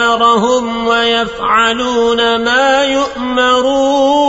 أمرهم ويفعلون ما يؤمرون.